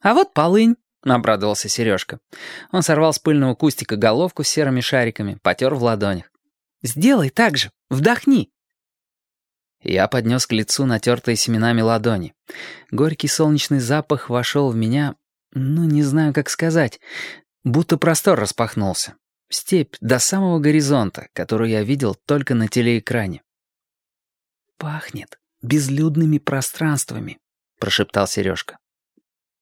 А вот полынь», — обрадовался Сережка. Он сорвал с пыльного кустика головку с серыми шариками, потер в ладонях. «Сделай так же, вдохни». Я поднес к лицу натертые семенами ладони. Горький солнечный запах вошел в меня, ну, не знаю, как сказать, будто простор распахнулся. Степь до самого горизонта, которую я видел только на телеэкране. «Пахнет безлюдными пространствами», — прошептал Сережка.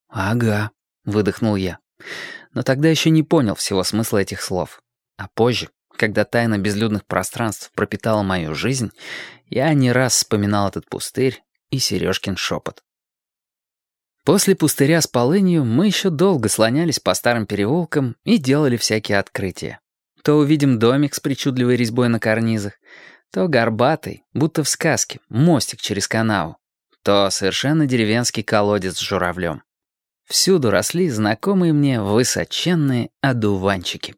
«Ага», — выдохнул я. Но тогда еще не понял всего смысла этих слов. А позже, когда тайна безлюдных пространств пропитала мою жизнь, я не раз вспоминал этот пустырь и Сережкин шепот. После пустыря с полынью мы еще долго слонялись по старым переулкам и делали всякие открытия. То увидим домик с причудливой резьбой на карнизах, то горбатый, будто в сказке, мостик через канаву, то совершенно деревенский колодец с журавлем. Всюду росли знакомые мне высоченные одуванчики.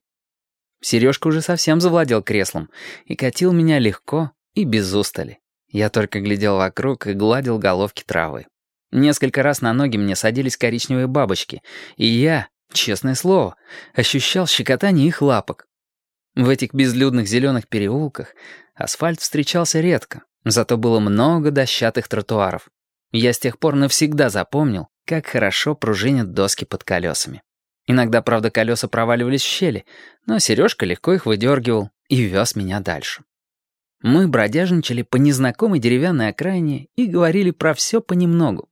Сережка уже совсем завладел креслом и катил меня легко и без устали. Я только глядел вокруг и гладил головки травы. Несколько раз на ноги мне садились коричневые бабочки, и я, честное слово, ощущал щекотание их лапок. В этих безлюдных зеленых переулках асфальт встречался редко, зато было много дощатых тротуаров. Я с тех пор навсегда запомнил, как хорошо пружинят доски под колесами. Иногда, правда, колеса проваливались в щели, но Сережка легко их выдергивал и вез меня дальше. Мы бродяжничали по незнакомой деревянной окраине и говорили про все понемногу.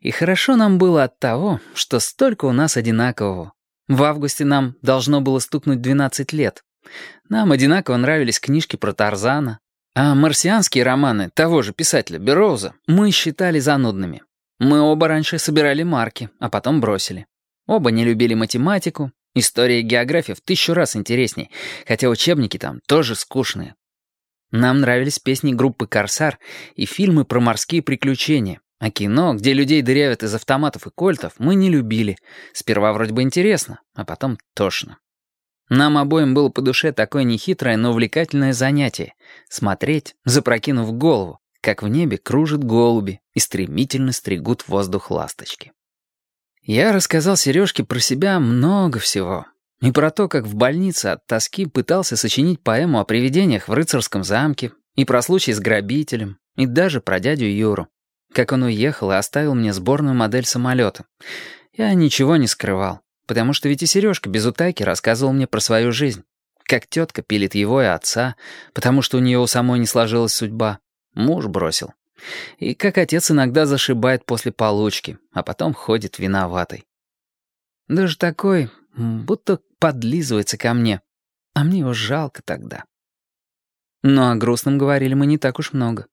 И хорошо нам было от того, что столько у нас одинакового. В августе нам должно было стукнуть 12 лет. Нам одинаково нравились книжки про Тарзана, а марсианские романы того же писателя Бероуза мы считали занудными. Мы оба раньше собирали марки, а потом бросили. Оба не любили математику, история и география в тысячу раз интересней, хотя учебники там тоже скучные. Нам нравились песни группы «Корсар» и фильмы про морские приключения, а кино, где людей дырявят из автоматов и кольтов, мы не любили. Сперва вроде бы интересно, а потом тошно. Нам обоим было по душе такое нехитрое, но увлекательное занятие — смотреть, запрокинув голову, как в небе кружат голуби и стремительно стригут воздух ласточки. Я рассказал Сережке про себя много всего. И про то, как в больнице от тоски пытался сочинить поэму о привидениях в рыцарском замке, и про случай с грабителем, и даже про дядю Юру. Как он уехал и оставил мне сборную модель самолета. Я ничего не скрывал, потому что ведь и Сережка без утайки рассказывал мне про свою жизнь. Как тетка пилит его и отца, потому что у нее у самой не сложилась судьба. Муж бросил. И как отец иногда зашибает после получки, а потом ходит виноватый. Даже такой, будто подлизывается ко мне. А мне его жалко тогда. Но о грустном говорили мы не так уж много.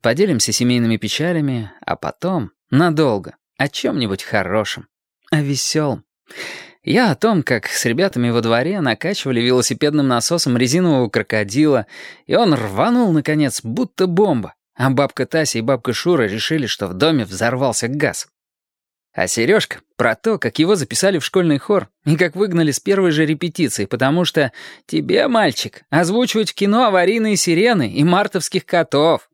Поделимся семейными печалями, а потом, надолго, о чем-нибудь хорошем, о веселом. Я о том, как с ребятами во дворе накачивали велосипедным насосом резинового крокодила, и он рванул, наконец, будто бомба, а бабка Тася и бабка Шура решили, что в доме взорвался газ. А Сережка про то, как его записали в школьный хор и как выгнали с первой же репетиции, потому что тебе, мальчик, озвучивать в кино аварийные сирены и мартовских котов.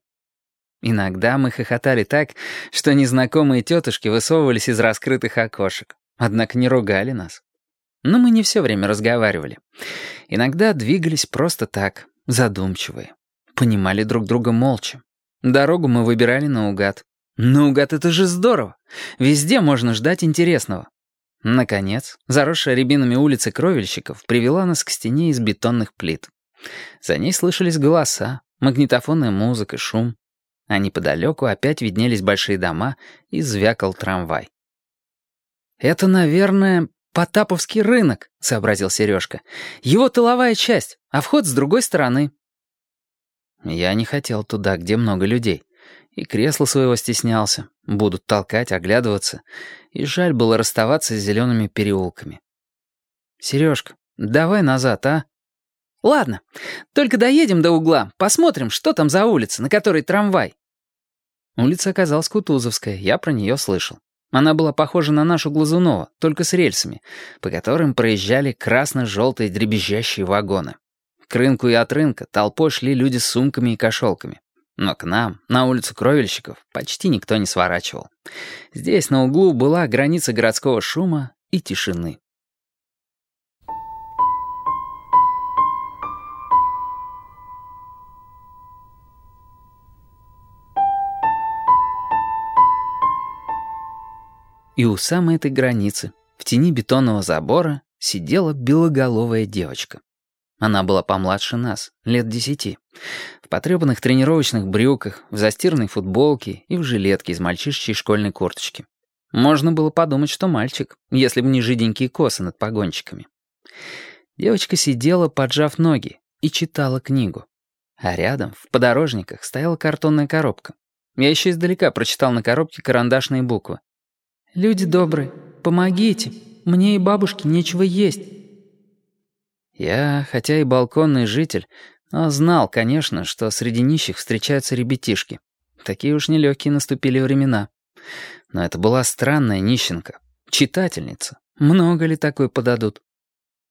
Иногда мы хохотали так, что незнакомые тетушки высовывались из раскрытых окошек. Однако не ругали нас. Но мы не все время разговаривали. Иногда двигались просто так, задумчивые. Понимали друг друга молча. Дорогу мы выбирали наугад. Наугад — это же здорово. Везде можно ждать интересного. Наконец, заросшая рябинами улица кровельщиков привела нас к стене из бетонных плит. За ней слышались голоса, магнитофонная музыка, шум. А неподалеку опять виднелись большие дома и звякал трамвай. «Это, наверное, Потаповский рынок», — сообразил Сережка. «Его тыловая часть, а вход с другой стороны». Я не хотел туда, где много людей. И кресла своего стеснялся. Будут толкать, оглядываться. И жаль было расставаться с зелеными переулками. «Сережка, давай назад, а?» «Ладно, только доедем до угла, посмотрим, что там за улица, на которой трамвай». Улица оказалась Кутузовская, я про нее слышал. Она была похожа на нашу Глазунова, только с рельсами, по которым проезжали красно-желтые дребезжащие вагоны. К рынку и от рынка толпой шли люди с сумками и кошелками. Но к нам, на улицу Кровельщиков, почти никто не сворачивал. Здесь на углу была граница городского шума и тишины. И у самой этой границы, в тени бетонного забора, сидела белоголовая девочка. Она была помладше нас, лет десяти. В потрепанных тренировочных брюках, в застиранной футболке и в жилетке из мальчишечьей школьной курточки. Можно было подумать, что мальчик, если бы не жиденькие косы над погончиками. Девочка сидела, поджав ноги, и читала книгу. А рядом, в подорожниках, стояла картонная коробка. Я еще издалека прочитал на коробке карандашные буквы. «Люди добрые, помогите, мне и бабушке нечего есть». Я, хотя и балконный житель, но знал, конечно, что среди нищих встречаются ребятишки. Такие уж нелегкие наступили времена. Но это была странная нищенка, читательница. Много ли такой подадут?